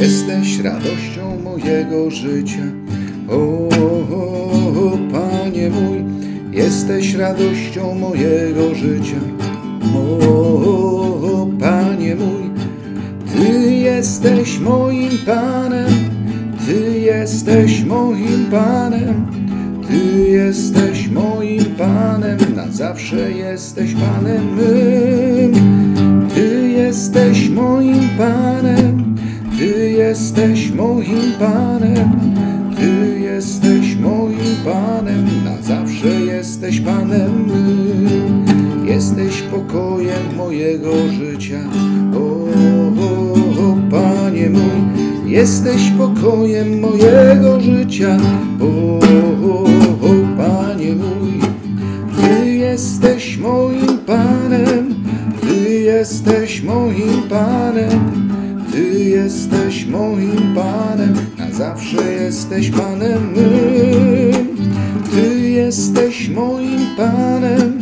Jesteś radością mojego życia. O, o, o, Panie mój, jesteś radością mojego życia. O, o, o, Panie mój, Ty jesteś moim Panem, Ty jesteś moim Panem, Ty jesteś moim Panem, na zawsze jesteś Panem mym. Ty jesteś moim Panem, jesteś moim Panem, Ty jesteś moim Panem, na zawsze jesteś Panem. Jesteś pokojem mojego życia, o, o, o Panie mój, jesteś pokojem mojego życia, o, o, o Panie mój. Ty jesteś moim Panem, jesteś moim Panem, Ty jesteś moim Panem, na zawsze jesteś Panem mym. Ty jesteś moim Panem,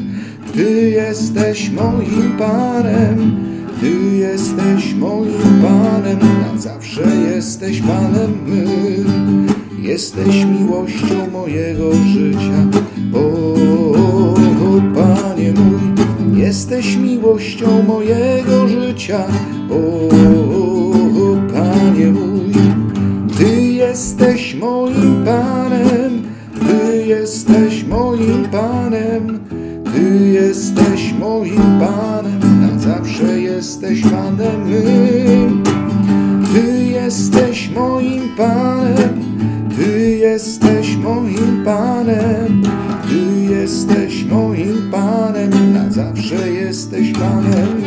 Ty jesteś moim Panem, Ty jesteś moim Panem, na zawsze jesteś Panem mym. Jesteś miłością mojego życia, o, o, o Panie mój, jesteś miłością mojego życia, o, o, o Panie mój. Ty jesteś moim Panem, Ty jesteś moim Panem, Ty jesteś moim Panem, na zawsze jesteś Panem mym. Ty jesteś moim Panem, Ty jesteś moim Panem, Ty jesteś moim Panem, na zawsze jesteś Panem.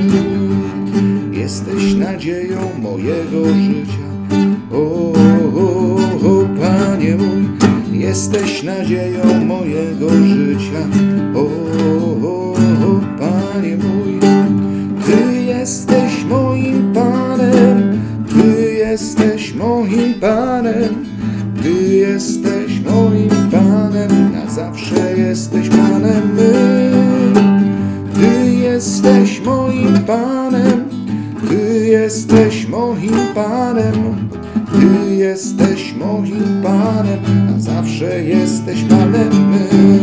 Jesteś nadzieją mojego życia. O, o, o Panie mój, jesteś nadzieją mojego życia. O, o, o Panie mój, Ty jesteś moim Panem, Ty jesteś moim Panem, Ty jesteś moim Panem, na zawsze jesteś Panem mym. Ty jesteś moim Panem, Ty jesteś moim Panem, Ty jesteś moim Panem, na zawsze jesteś Panem mym.